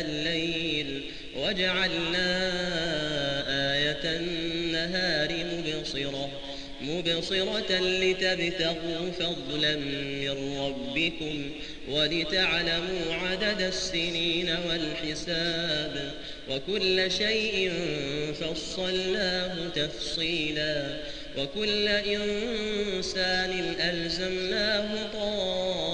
الليل وجعلنا آية النهار مبصرة مبصرة لتبتغوا فضلا من ربكم ولتعلموا عدد السنين والحساب وكل شيء فصلناه تفصيلا وكل إنسان ألزمناه عنقه